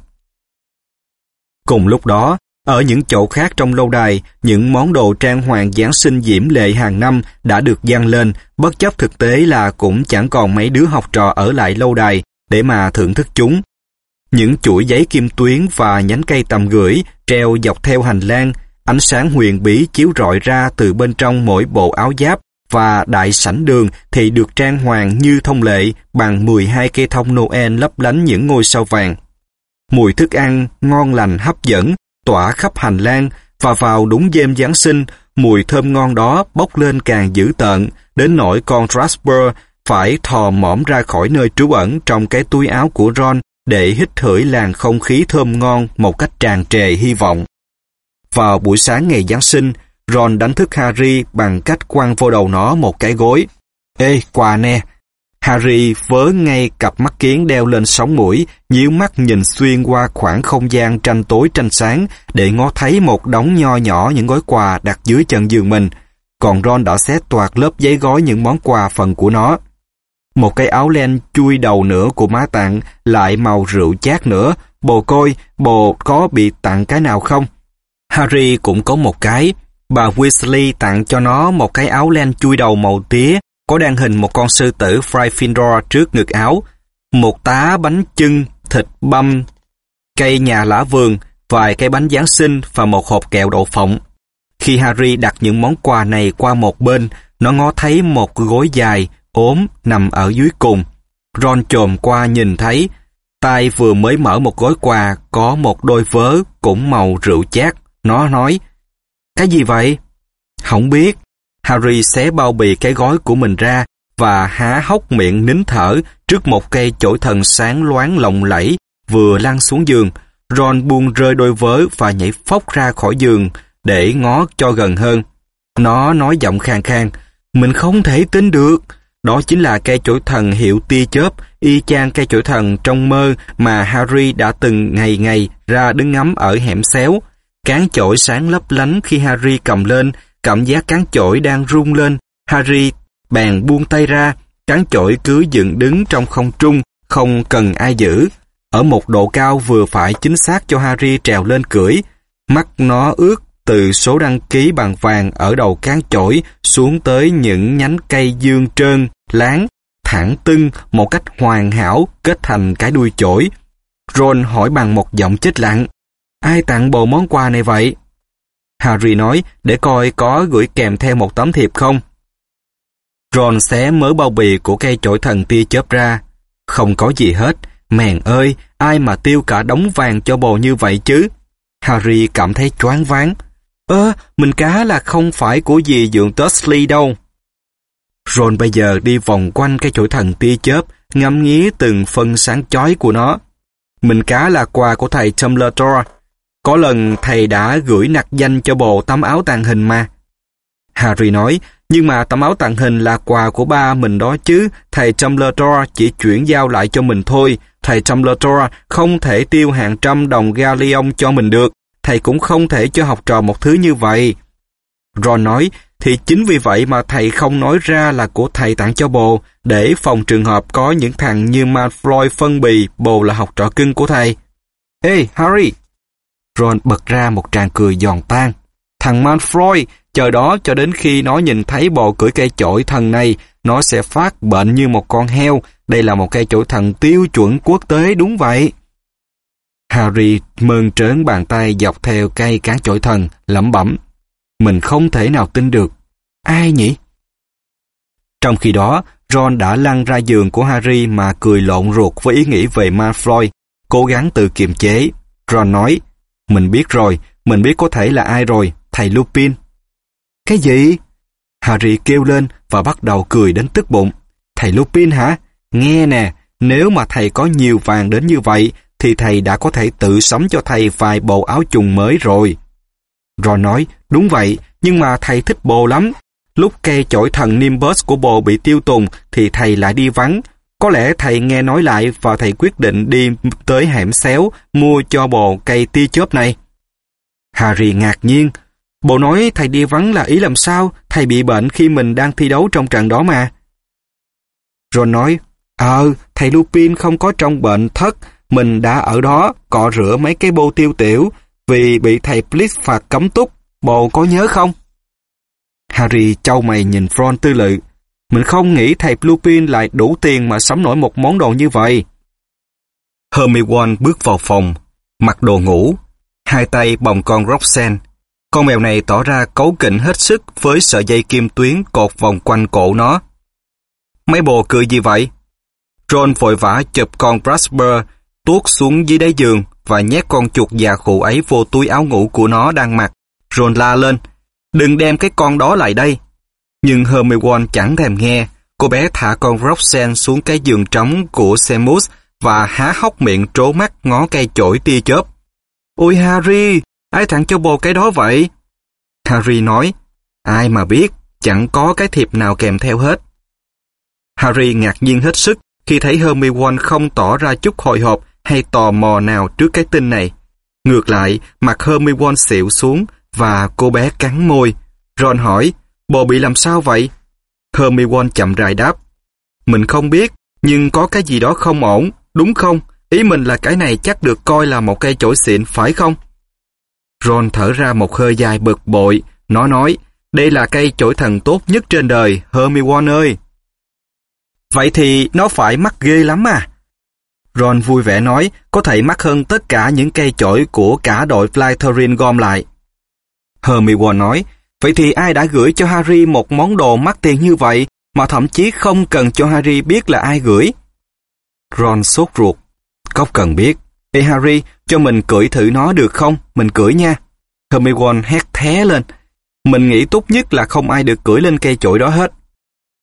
Cùng lúc đó, ở những chỗ khác trong lâu đài, những món đồ trang hoàng Giáng sinh diễm lệ hàng năm đã được dăng lên, bất chấp thực tế là cũng chẳng còn mấy đứa học trò ở lại lâu đài để mà thưởng thức chúng. Những chuỗi giấy kim tuyến và nhánh cây tầm gửi treo dọc theo hành lang Ánh sáng huyền bí chiếu rọi ra từ bên trong mỗi bộ áo giáp và đại sảnh đường thì được trang hoàng như thông lệ bằng 12 cây thông Noel lấp lánh những ngôi sao vàng. Mùi thức ăn ngon lành hấp dẫn, tỏa khắp hành lang và vào đúng đêm Giáng sinh, mùi thơm ngon đó bốc lên càng dữ tợn, đến nỗi con Jasper phải thò mõm ra khỏi nơi trú ẩn trong cái túi áo của Ron để hít thở làn không khí thơm ngon một cách tràn trề hy vọng. Vào buổi sáng ngày Giáng sinh, Ron đánh thức Harry bằng cách quăng vô đầu nó một cái gối. Ê, quà nè, Harry vớ ngay cặp mắt kiến đeo lên sóng mũi, nhíu mắt nhìn xuyên qua khoảng không gian tranh tối tranh sáng để ngó thấy một đống nho nhỏ những gói quà đặt dưới chân giường mình. Còn Ron đã xé toạc lớp giấy gói những món quà phần của nó. Một cái áo len chui đầu nữa của má tặng, lại màu rượu chát nữa. Bồ coi, bồ có bị tặng cái nào không? Harry cũng có một cái. Bà Weasley tặng cho nó một cái áo len chui đầu màu tía, có đan hình một con sư tử Fryfindor trước ngực áo, một tá bánh chưng, thịt băm, cây nhà lá vườn, vài cây bánh Giáng sinh và một hộp kẹo đậu phộng. Khi Harry đặt những món quà này qua một bên, nó ngó thấy một gối dài, ốm, nằm ở dưới cùng. Ron trồm qua nhìn thấy, tay vừa mới mở một gói quà có một đôi vớ cũng màu rượu chát. Nó nói, cái gì vậy? Không biết. Harry xé bao bì cái gói của mình ra và há hốc miệng nín thở trước một cây chổi thần sáng loáng lộng lẫy vừa lăn xuống giường. Ron buông rơi đôi vớ và nhảy phóc ra khỏi giường để ngó cho gần hơn. Nó nói giọng khang khang, mình không thể tin được. Đó chính là cây chổi thần hiệu tia chớp, y chang cây chổi thần trong mơ mà Harry đã từng ngày ngày ra đứng ngắm ở hẻm xéo. Cán chổi sáng lấp lánh khi Harry cầm lên, cảm giác cán chổi đang rung lên. Harry bèn buông tay ra, cán chổi cứ dựng đứng trong không trung, không cần ai giữ. Ở một độ cao vừa phải chính xác cho Harry trèo lên cưỡi. Mắt nó ướt từ số đăng ký bằng vàng ở đầu cán chổi xuống tới những nhánh cây dương trơn, láng, thẳng tưng một cách hoàn hảo kết thành cái đuôi chổi. Ron hỏi bằng một giọng chết lặng. Ai tặng bộ món quà này vậy? Harry nói để coi có gửi kèm theo một tấm thiệp không. Ron xé mớ bao bì của cây chổi thần tia chớp ra. Không có gì hết. Mèn ơi, ai mà tiêu cả đống vàng cho bồ như vậy chứ? Harry cảm thấy choáng váng. Ơ, mình cá là không phải của dì dượng Dursley đâu. Ron bây giờ đi vòng quanh cây chổi thần tia chớp, ngắm nghía từng phân sáng chói của nó. Mình cá là quà của thầy Dumbledore. Có lần thầy đã gửi nặc danh cho bộ tấm áo tàng hình mà. Harry nói, nhưng mà tấm áo tàng hình là quà của ba mình đó chứ, thầy Dumbledore chỉ chuyển giao lại cho mình thôi. Thầy Dumbledore không thể tiêu hàng trăm đồng galleon cho mình được. Thầy cũng không thể cho học trò một thứ như vậy. Ron nói, thì chính vì vậy mà thầy không nói ra là của thầy tặng cho bồ, để phòng trường hợp có những thằng như Malfoy phân bì bồ là học trò cưng của thầy. Ê, Harry! Ron bật ra một tràng cười giòn tan. Thằng Manfroy chờ đó cho đến khi nó nhìn thấy bò cưỡi cây chổi thần này, nó sẽ phát bệnh như một con heo. Đây là một cây chổi thần tiêu chuẩn quốc tế đúng vậy. Harry mơn trớn bàn tay dọc theo cây cán chổi thần, lẩm bẩm. Mình không thể nào tin được. Ai nhỉ? Trong khi đó, Ron đã lăn ra giường của Harry mà cười lộn ruột với ý nghĩ về Malfoy, cố gắng tự kiềm chế. Ron nói, mình biết rồi, mình biết có thể là ai rồi, thầy Lupin. Cái gì? Harry kêu lên và bắt đầu cười đến tức bụng. Thầy Lupin hả? Nghe nè, nếu mà thầy có nhiều vàng đến như vậy, thì thầy đã có thể tự sắm cho thầy vài bộ áo trùng mới rồi. Ron nói, đúng vậy, nhưng mà thầy thích bồ lắm. Lúc cây chổi thần Nimbus của bồ bị tiêu tùng thì thầy lại đi vắng. Có lẽ thầy nghe nói lại và thầy quyết định đi tới hẻm xéo mua cho bồ cây tia chớp này. Harry ngạc nhiên. Bồ nói thầy đi vắng là ý làm sao? Thầy bị bệnh khi mình đang thi đấu trong trận đó mà. Ron nói, Ờ, thầy Lupin không có trong bệnh thất, mình đã ở đó cọ rửa mấy cái bô tiêu tiểu vì bị thầy Blitz phạt cấm túc. Bồ có nhớ không? Harry trao mày nhìn Ron tư lự. Mình không nghĩ thầy Lupin lại đủ tiền mà sắm nổi một món đồ như vậy. Hermione bước vào phòng, mặc đồ ngủ, hai tay bồng con Roxanne. Con mèo này tỏ ra cấu kỉnh hết sức với sợi dây kim tuyến cột vòng quanh cổ nó. Mấy bồ cười gì vậy? Ron vội vã chụp con Brasper tuốt xuống dưới đáy giường và nhét con chuột già khụ ấy vô túi áo ngủ của nó đang mặc. Ron la lên, đừng đem cái con đó lại đây. Nhưng Hermione chẳng thèm nghe, cô bé thả con Roxanne xuống cái giường trống của Seamus và há hốc miệng trố mắt ngó cây chổi tia chớp. Ôi Harry, ai tặng cho bồ cái đó vậy? Harry nói, ai mà biết, chẳng có cái thiệp nào kèm theo hết. Harry ngạc nhiên hết sức khi thấy Hermione không tỏ ra chút hồi hộp hay tò mò nào trước cái tin này. Ngược lại, mặt Hermione xịu xuống và cô bé cắn môi. Ron hỏi, bồ bị làm sao vậy? Hermione chậm rãi đáp, mình không biết, nhưng có cái gì đó không ổn, đúng không? Ý mình là cái này chắc được coi là một cây chổi xịn, phải không? Ron thở ra một hơi dài bực bội. Nó nói, đây là cây chổi thần tốt nhất trên đời, Hermione ơi. Vậy thì nó phải mắc ghê lắm à? Ron vui vẻ nói, có thể mắc hơn tất cả những cây chổi của cả đội Slytherin gom lại. Hermione nói, vậy thì ai đã gửi cho Harry một món đồ mắc tiền như vậy mà thậm chí không cần cho Harry biết là ai gửi? Ron sốt ruột. Không cần biết. Ê Harry, cho mình cưỡi thử nó được không? Mình cưỡi nha. Hermione hét thé lên. Mình nghĩ tốt nhất là không ai được cưỡi lên cây chổi đó hết.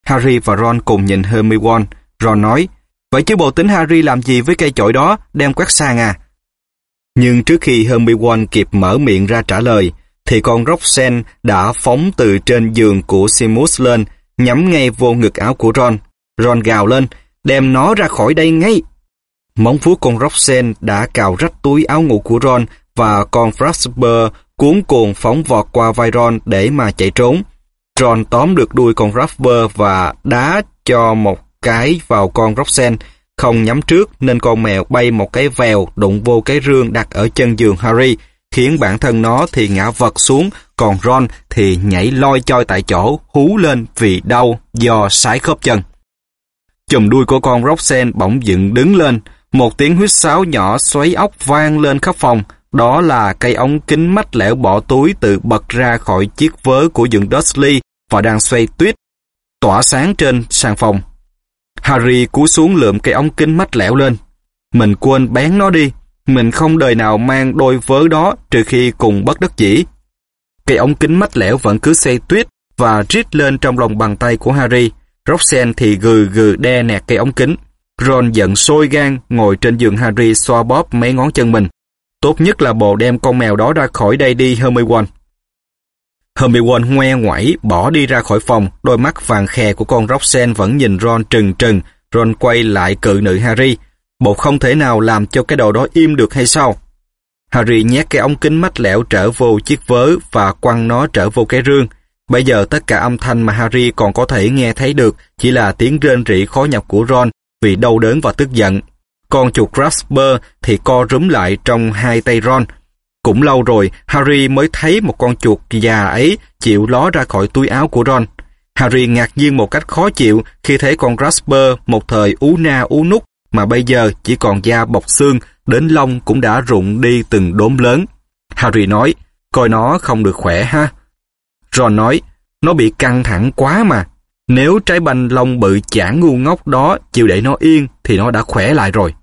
Harry và Ron cùng nhìn Hermione. Ron nói, vậy chứ bộ tính Harry làm gì với cây chổi đó, đem quét sang à? Nhưng trước khi Hermione kịp mở miệng ra trả lời, thì con Roxanne đã phóng từ trên giường của Simus lên, nhắm ngay vô ngực áo của Ron. Ron gào lên, đem nó ra khỏi đây ngay. Móng vuốt con Roxanne đã cào rách túi áo ngủ của Ron và con Frasper cuốn cuồng phóng vọt qua vai Ron để mà chạy trốn. Ron tóm được đuôi con Frasper và đá cho một cái vào con Roxanne, không nhắm trước nên con mèo bay một cái vèo đụng vô cái rương đặt ở chân giường Harry, khiến bản thân nó thì ngã vật xuống, còn Ron thì nhảy loi choi tại chỗ, hú lên vì đau do sái khớp chân. Chùm đuôi của con Roxanne bỗng dựng đứng lên, một tiếng huýt sáo nhỏ xoáy ốc vang lên khắp phòng, đó là cây ống kính mắt lẻo bỏ túi tự bật ra khỏi chiếc vớ của dựng Dursley và đang xoay tuyết, tỏa sáng trên sàn phòng. Harry cú xuống lượm cây ống kính mắt lẻo lên. Mình quên bén nó đi, mình không đời nào mang đôi vớ đó trừ khi cùng bất đắc dĩ. Cây ống kính mắt lẻo vẫn cứ xây tuyết và rít lên trong lòng bàn tay của Harry. Roxanne thì gừ gừ đe nẹt cây ống kính. Ron giận sôi gan ngồi trên giường Harry xoa bóp mấy ngón chân mình. Tốt nhất là bồ đem con mèo đó ra khỏi đây đi Hermione. Hermione ngoe ngoẩy bỏ đi ra khỏi phòng, đôi mắt vàng khè của con Roxanne vẫn nhìn Ron trừng trừng. Ron quay lại cự nữ Harry. Bộ không thể nào làm cho cái đầu đó im được hay sao? Harry nhét cái ống kính mắt lẻo trở vô chiếc vớ và quăng nó trở vô cái rương. Bây giờ tất cả âm thanh mà Harry còn có thể nghe thấy được chỉ là tiếng rên rỉ khó nhọc của Ron vì đau đớn và tức giận. Con chuột Rasper thì co rúm lại trong hai tay Ron. Cũng lâu rồi, Harry mới thấy một con chuột già ấy chịu ló ra khỏi túi áo của Ron. Harry ngạc nhiên một cách khó chịu khi thấy con Rasper một thời ú na ú nút mà bây giờ chỉ còn da bọc xương, đến lông cũng đã rụng đi từng đốm lớn. Harry nói, coi nó không được khỏe ha. Ron nói, nó bị căng thẳng quá mà. Nếu trái banh lông bự chả ngu ngốc đó chịu để nó yên thì nó đã khỏe lại rồi.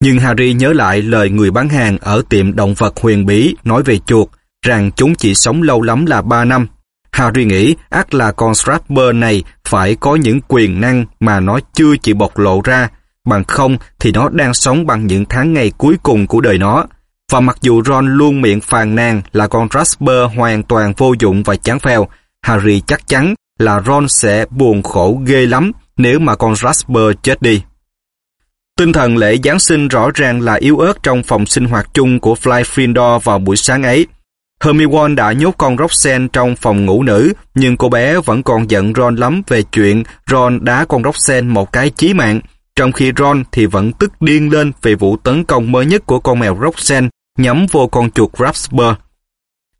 Nhưng Harry nhớ lại lời người bán hàng ở tiệm động vật huyền bí nói về chuột, rằng chúng chỉ sống lâu lắm là 3 năm. Harry nghĩ ác là con Strapper này phải có những quyền năng mà nó chưa chịu bộc lộ ra, bằng không thì nó đang sống bằng những tháng ngày cuối cùng của đời nó. Và mặc dù Ron luôn miệng phàn nàn là con Strapper hoàn toàn vô dụng và chán phèo, Harry chắc chắn là Ron sẽ buồn khổ ghê lắm nếu mà con Strapper chết đi. Tinh thần lễ Giáng sinh rõ ràng là yếu ớt trong phòng sinh hoạt chung của Flyfindor vào buổi sáng ấy. Hermione đã nhốt con Roxanne trong phòng ngủ nữ, nhưng cô bé vẫn còn giận Ron lắm về chuyện Ron đá con Roxanne một cái chí mạng, trong khi Ron thì vẫn tức điên lên về vụ tấn công mới nhất của con mèo Roxanne nhắm vô con chuột Rasper.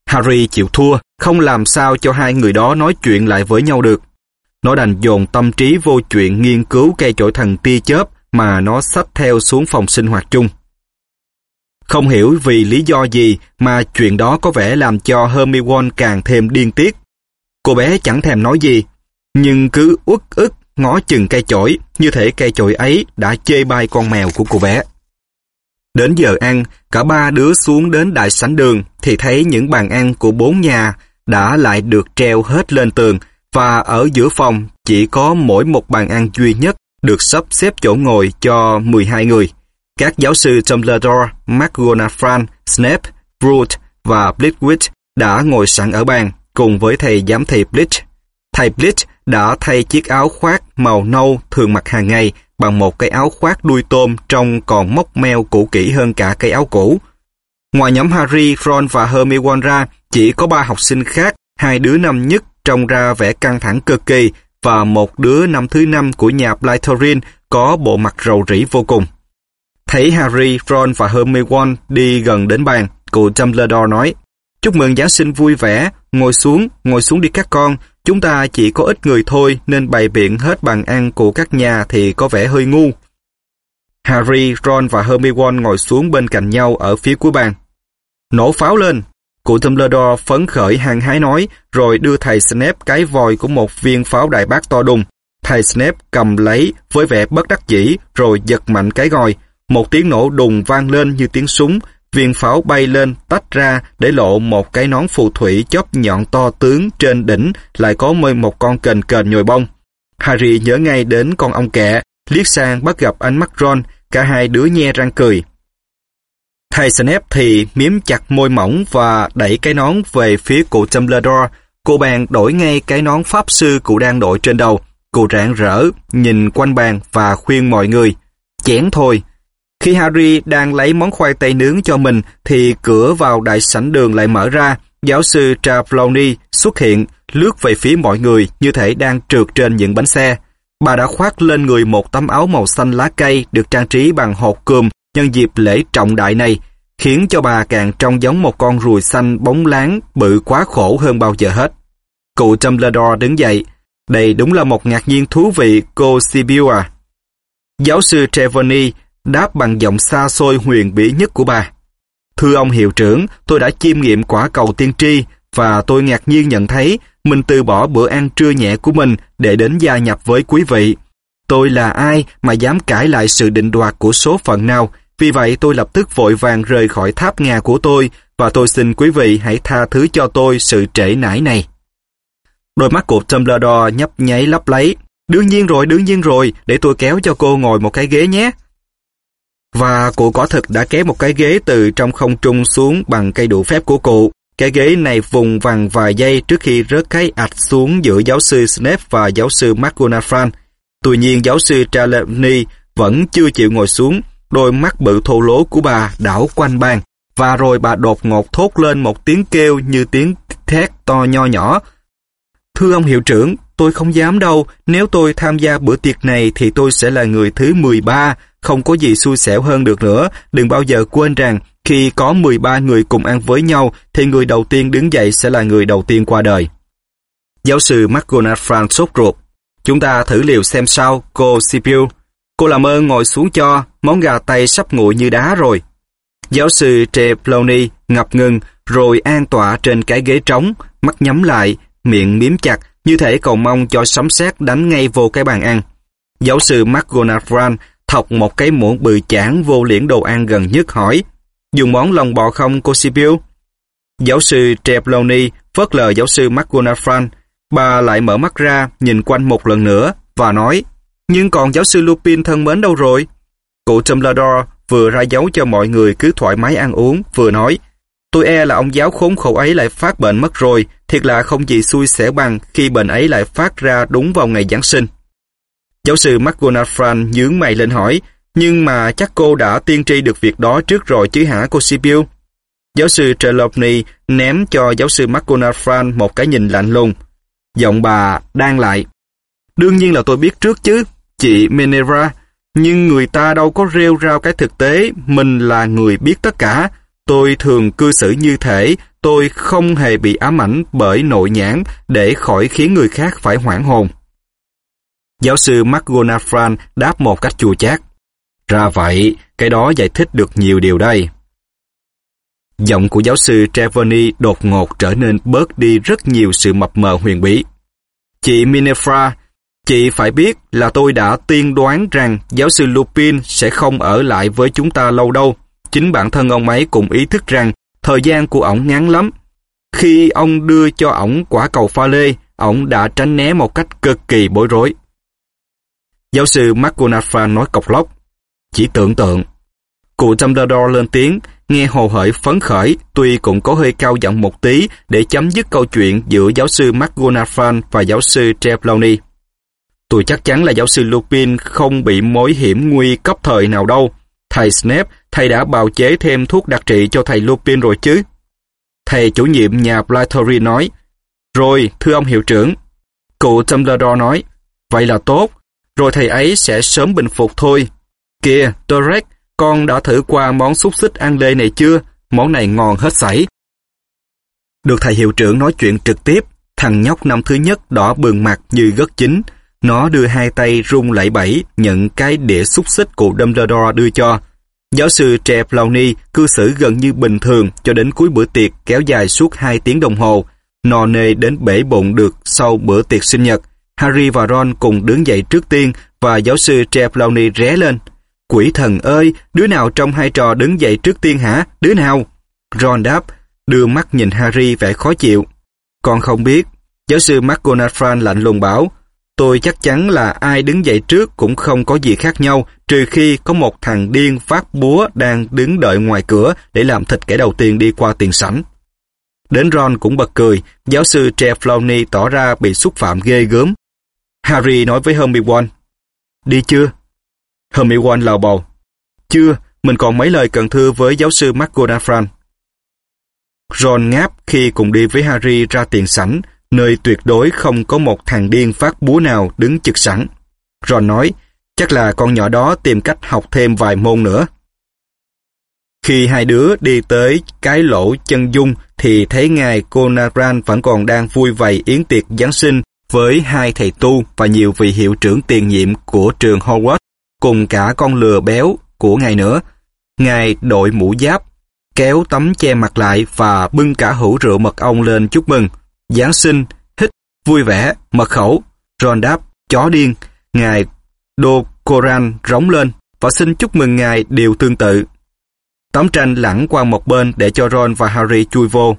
Harry chịu thua, không làm sao cho hai người đó nói chuyện lại với nhau được. Nó đành dồn tâm trí vô chuyện nghiên cứu cây chổi thần tia chớp mà nó xách theo xuống phòng sinh hoạt chung. Không hiểu vì lý do gì mà chuyện đó có vẻ làm cho Hermione càng thêm điên tiết. Cô bé chẳng thèm nói gì, nhưng cứ uất ức ngó chừng cây chổi, như thể cây chổi ấy đã chê bai con mèo của cô bé. Đến giờ ăn, cả ba đứa xuống đến đại sảnh đường thì thấy những bàn ăn của bốn nhà đã lại được treo hết lên tường và ở giữa phòng chỉ có mỗi một bàn ăn duy nhất được sắp xếp chỗ ngồi cho 12 người. Các giáo sư Dumbledore, McGonagall, Snape, Groot và Flitwick đã ngồi sẵn ở bàn cùng với thầy giám thị Blitz. Thầy Blitz đã thay chiếc áo khoác màu nâu thường mặc hàng ngày bằng một cái áo khoác đuôi tôm trông còn móc meo cũ kỹ hơn cả cái áo cũ. Ngoài nhóm Harry, Ron và Hermione ra, chỉ có ba học sinh khác, hai đứa năm nhất trông ra vẻ căng thẳng cực kỳ và một đứa năm thứ năm của nhà Slytherin có bộ mặt rầu rĩ vô cùng. Thấy Harry, Ron và Hermione đi gần đến bàn, cụ Dumbledore nói, Chúc mừng Giáng sinh vui vẻ, ngồi xuống, ngồi xuống đi các con, chúng ta chỉ có ít người thôi nên bày biện hết bàn ăn của các nhà thì có vẻ hơi ngu. Harry, Ron và Hermione ngồi xuống bên cạnh nhau ở phía cuối bàn. Nổ pháo lên! Cụ Dumbledore phấn khởi hăng hái nói, rồi đưa thầy Snape cái vòi của một viên pháo đại bác to đùng. Thầy Snape cầm lấy với vẻ bất đắc dĩ, rồi giật mạnh cái gòi. Một tiếng nổ đùng vang lên như tiếng súng, viên pháo bay lên tách ra để lộ một cái nón phù thủy chóp nhọn to tướng trên đỉnh lại có mơi một con kền kền nhồi bông. Harry nhớ ngay đến con ong kẹ, liếc sang bắt gặp ánh mắt Ron, cả hai đứa nhe răng cười. Thầy Snape thì miếm chặt môi mỏng và đẩy cái nón về phía cụ Dumbledore. Cô bàn đổi ngay cái nón pháp sư cụ đang đội trên đầu. Cụ rạng rỡ, nhìn quanh bàn và khuyên mọi người. Chén thôi. Khi Harry đang lấy món khoai tây nướng cho mình thì cửa vào đại sảnh đường lại mở ra. Giáo sư Trelawney xuất hiện, lướt về phía mọi người như thể đang trượt trên những bánh xe. Bà đã khoác lên người một tấm áo màu xanh lá cây được trang trí bằng hột cườm nhân dịp lễ trọng đại này, khiến cho bà càng trông giống một con ruồi xanh bóng láng bự quá khổ hơn bao giờ hết. Cụ Dumbledore đứng dậy. Đây đúng là một ngạc nhiên thú vị, cô Sibyl à. Giáo sư Trelawney đáp bằng giọng xa xôi huyền bí nhất của bà. Thưa ông hiệu trưởng, tôi đã chiêm nghiệm quả cầu tiên tri và tôi ngạc nhiên nhận thấy mình từ bỏ bữa ăn trưa nhẹ của mình để đến gia nhập với quý vị. Tôi là ai mà dám cãi lại sự định đoạt của số phận nào? Vì vậy tôi lập tức vội vàng rời khỏi tháp nhà của tôi và tôi xin quý vị hãy tha thứ cho tôi sự trễ nải này. Đôi mắt của Dumbledore nhấp nháy lấp lấy. Đương nhiên rồi, đương nhiên rồi, để tôi kéo cho cô ngồi một cái ghế nhé. Và cụ quả thực đã kéo một cái ghế từ trong không trung xuống bằng cây đủ phép của cụ. Cái ghế này vùng vằng vài giây trước khi rớt cái ạch xuống giữa giáo sư Snape và giáo sư McGonagall. Tuy nhiên giáo sư Trelawney vẫn chưa chịu ngồi xuống, đôi mắt bự thô lỗ của bà đảo quanh bàn. Và rồi bà đột ngột thốt lên một tiếng kêu như tiếng thét to nho nhỏ. Thưa ông hiệu trưởng, tôi không dám đâu, nếu tôi tham gia bữa tiệc này thì tôi sẽ là người thứ 13, không có gì xui xẻo hơn được nữa, đừng bao giờ quên rằng khi có 13 người cùng ăn với nhau thì người đầu tiên đứng dậy sẽ là người đầu tiên qua đời. Giáo sư McGonagall sốt ruột. Chúng ta thử liều xem sao, cô Sibyl. Cô làm ơn ngồi xuống cho, món gà tây sắp nguội như đá rồi. Giáo sư Treploni ngập ngừng rồi an tọa trên cái ghế trống, mắt nhắm lại, miệng miếm chặt, như thể cầu mong cho sấm sét đánh ngay vô cái bàn ăn. Giáo sư McGonagall thọc một cái muỗng bự chản vô liễn đồ ăn gần nhất hỏi, dùng món lòng bò không cô Sibyl? Giáo sư Treploni phớt lờ giáo sư McGonagall, bà lại mở mắt ra, nhìn quanh một lần nữa và nói, nhưng còn giáo sư Lupin thân mến đâu rồi? Cụ Dumbledore vừa ra dấu cho mọi người cứ thoải mái ăn uống, vừa nói, tôi e là ông giáo khốn khổ ấy lại phát bệnh mất rồi, thiệt là không gì xui xẻo bằng khi bệnh ấy lại phát ra đúng vào ngày Giáng sinh. Giáo sư McGonagall nhướng mày lên hỏi, nhưng mà chắc cô đã tiên tri được việc đó trước rồi chứ hả cô Sibyl? Giáo sư Trelawney ném cho giáo sư McGonagall một cái nhìn lạnh lùng. Giọng bà đang lại. Đương nhiên là tôi biết trước chứ, chị Minerva, nhưng người ta đâu có rêu rao cái thực tế, mình là người biết tất cả. Tôi thường cư xử như thể tôi không hề bị ám ảnh bởi nội nhãn để khỏi khiến người khác phải hoảng hồn. Giáo sư McGonagall đáp một cách chua chát. Ra vậy, cái đó giải thích được nhiều điều đây. Giọng của giáo sư Trevony đột ngột trở nên bớt đi rất nhiều sự mập mờ huyền bí. Chị Minerva, chị phải biết là tôi đã tiên đoán rằng giáo sư Lupin sẽ không ở lại với chúng ta lâu đâu. Chính bản thân ông ấy cũng ý thức rằng thời gian của ổng ngắn lắm. Khi ông đưa cho ổng quả cầu pha lê, ổng đã tránh né một cách cực kỳ bối rối. Giáo sư McGonagall nói cọc lóc. Chỉ tưởng tượng. Cụ Dumbledore lên tiếng, nghe hồ hởi phấn khởi, tuy cũng có hơi cao giọng một tí để chấm dứt câu chuyện giữa giáo sư McGonagall và giáo sư Trelawney. Tôi chắc chắn là giáo sư Lupin không bị mối hiểm nguy cấp thời nào đâu. Thầy Snape, thầy đã bào chế thêm thuốc đặc trị cho thầy Lupin rồi chứ? Thầy chủ nhiệm nhà Blattery nói, Rồi, thưa ông hiệu trưởng. Cụ Dumbledore nói, Vậy là tốt, rồi thầy ấy sẽ sớm bình phục thôi. Kìa, Torek, con đã thử qua món xúc xích ăn lê này chưa? Món này ngon hết sảy. Được thầy hiệu trưởng nói chuyện trực tiếp, thằng nhóc năm thứ nhất đỏ bừng mặt như gất chính. Nó đưa hai tay rung lẩy bẩy nhận cái đĩa xúc xích của Dumbledore đưa cho. Giáo sư Trelawney cư xử gần như bình thường cho đến cuối bữa tiệc kéo dài suốt hai tiếng đồng hồ. Nò nê đến bể bụng được sau bữa tiệc sinh nhật. Harry và Ron cùng đứng dậy trước tiên và giáo sư Trelawney ré lên. Quỷ thần ơi, đứa nào trong hai trò đứng dậy trước tiên hả? Đứa nào? Ron đáp, đưa mắt nhìn Harry vẻ khó chịu. Con không biết. Giáo sư McGonagall lạnh lùng bảo, tôi chắc chắn là ai đứng dậy trước cũng không có gì khác nhau, trừ khi có một thằng điên phát búa đang đứng đợi ngoài cửa để làm thịt kẻ đầu tiên đi qua tiền sảnh. Đến Ron cũng bật cười, giáo sư Trelawney tỏ ra bị xúc phạm ghê gớm. Harry nói với Hermione, đi chưa? Hermione lào bầu. Chưa, mình còn mấy lời cần thưa với giáo sư McGonagall. Ron ngáp khi cùng đi với Harry ra tiền sảnh, nơi tuyệt đối không có một thằng điên phát búa nào đứng trực sẵn. Ron nói, chắc là con nhỏ đó tìm cách học thêm vài môn nữa. Khi hai đứa đi tới cái lỗ chân dung thì thấy ngài Conagran vẫn còn đang vui vầy yến tiệc Giáng sinh với hai thầy tu và nhiều vị hiệu trưởng tiền nhiệm của trường Howard, cùng cả con lừa béo của ngài nữa. Ngài đội mũ giáp, kéo tấm che mặt lại và bưng cả hũ rượu mật ong lên chúc mừng. Giáng sinh, hít, vui vẻ, mật khẩu. Ron đáp, chó điên. Ngài Đô Koran rống lên và xin chúc mừng ngài điều tương tự. Tấm tranh lẳng qua một bên để cho Ron và Harry chui vô.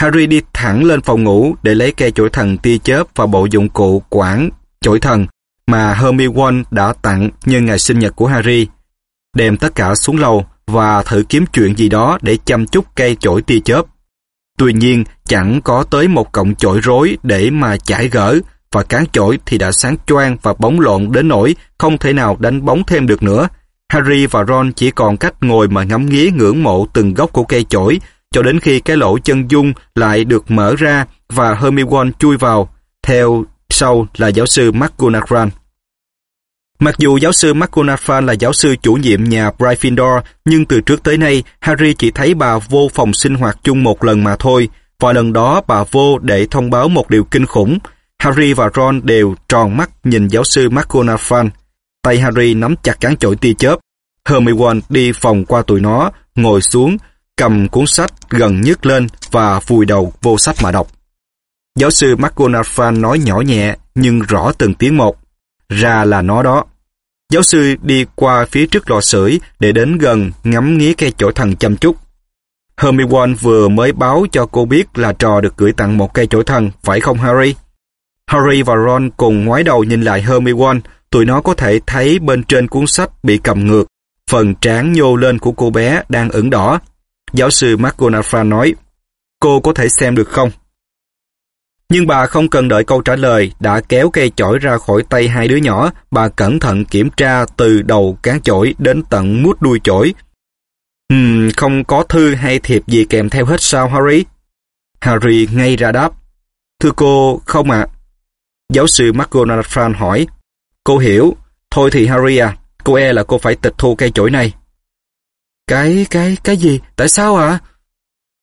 Harry đi thẳng lên phòng ngủ để lấy cây chổi thần tia chớp và bộ dụng cụ quản chổi thần mà Hermione đã tặng nhân ngày sinh nhật của Harry. Đem tất cả xuống lầu và thử kiếm chuyện gì đó để chăm chút cây chổi tia chớp. Tuy nhiên, chẳng có tới một cọng chổi rối để mà chải gỡ và cán chổi thì đã sáng choang và bóng lộn đến nỗi không thể nào đánh bóng thêm được nữa. Harry và Ron chỉ còn cách ngồi mà ngắm nghía ngưỡng mộ từng góc của cây chổi cho đến khi cái lỗ chân dung lại được mở ra và Hermione chui vào. Theo sau là giáo sư McGonagall. Mặc dù giáo sư McGonagall là giáo sư chủ nhiệm nhà Gryffindor, nhưng từ trước tới nay, Harry chỉ thấy bà vô phòng sinh hoạt chung một lần mà thôi, và lần đó bà vô để thông báo một điều kinh khủng. Harry và Ron đều tròn mắt nhìn giáo sư McGonagall. Tay Harry nắm chặt cán chổi tia chớp. Hermione đi phòng qua tụi nó, ngồi xuống, cầm cuốn sách gần nhất lên và vùi đầu vô sách mà đọc. Giáo sư McGonagall nói nhỏ nhẹ nhưng rõ từng tiếng một. Ra là nó đó. Giáo sư đi qua phía trước lò sưởi để đến gần ngắm nghía cây chổi thần chăm chút. Hermione vừa mới báo cho cô biết là trò được gửi tặng một cây chổi thần, phải không Harry? Harry và Ron cùng ngoái đầu nhìn lại Hermione, tụi nó có thể thấy bên trên cuốn sách bị cầm ngược, phần trán nhô lên của cô bé đang ửng đỏ. Giáo sư McGonagall nói, cô có thể xem được không? Nhưng bà không cần đợi câu trả lời, đã kéo cây chổi ra khỏi tay hai đứa nhỏ, bà cẩn thận kiểm tra từ đầu cán chổi đến tận mút đuôi chổi. Ừm, không có thư hay thiệp gì kèm theo hết sao Harry? Harry ngay ra đáp. Thưa cô, không ạ. Giáo sư McGonagall hỏi. Cô hiểu. Thôi thì Harry à, cô e là cô phải tịch thu cây chổi này. Cái, cái, cái gì? Tại sao ạ?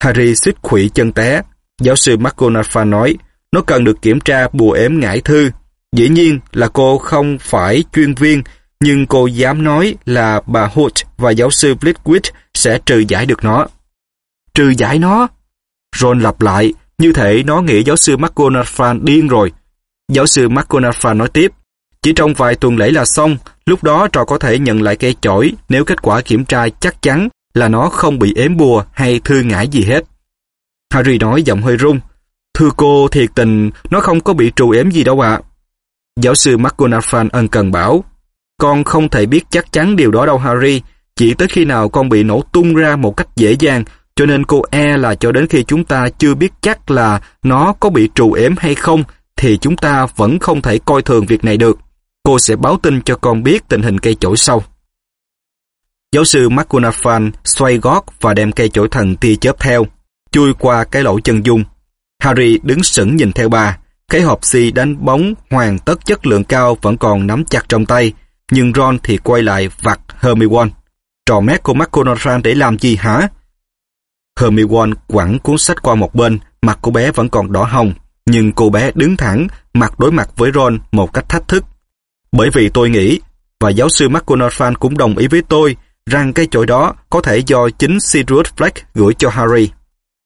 Harry xích khủy chân té. Giáo sư McGonagall nói, nó cần được kiểm tra bùa ếm ngải thư. Dĩ nhiên là cô không phải chuyên viên, nhưng cô dám nói là bà Hoot và giáo sư Flitwick sẽ trừ giải được nó. Trừ giải nó? Ron lặp lại, như thể nó nghĩ giáo sư McGonagall điên rồi. Giáo sư McGonagall nói tiếp, chỉ trong vài tuần lễ là xong, lúc đó trò có thể nhận lại cây chổi nếu kết quả kiểm tra chắc chắn là nó không bị ếm bùa hay thư ngãi gì hết. Harry nói giọng hơi run. Thưa cô, thiệt tình, nó không có bị trù ếm gì đâu ạ. Giáo sư McGonagall ân cần bảo, con không thể biết chắc chắn điều đó đâu Harry, Chỉ tới khi nào con bị nổ tung ra một cách dễ dàng, cho nên cô e là cho đến khi chúng ta chưa biết chắc là nó có bị trù ếm hay không, thì chúng ta vẫn không thể coi thường việc này được. Cô sẽ báo tin cho con biết tình hình cây chổi sau. Giáo sư McGonagall xoay gót và đem cây chổi thần tia chớp theo, chui qua cái lỗ chân dung. Harry đứng sững nhìn theo bà. Cái hộp si đánh bóng hoàn tất chất lượng cao vẫn còn nắm chặt trong tay, nhưng Ron thì quay lại vặt Hermione. Trò mét của McGonagall để làm gì hả? Hermione quẳng cuốn sách qua một bên, mặt cô bé vẫn còn đỏ hồng, nhưng cô bé đứng thẳng, mặt đối mặt với Ron một cách thách thức. Bởi vì tôi nghĩ, và giáo sư McGonagall cũng đồng ý với tôi, rằng cây chổi đó có thể do chính Sirius Black gửi cho Harry.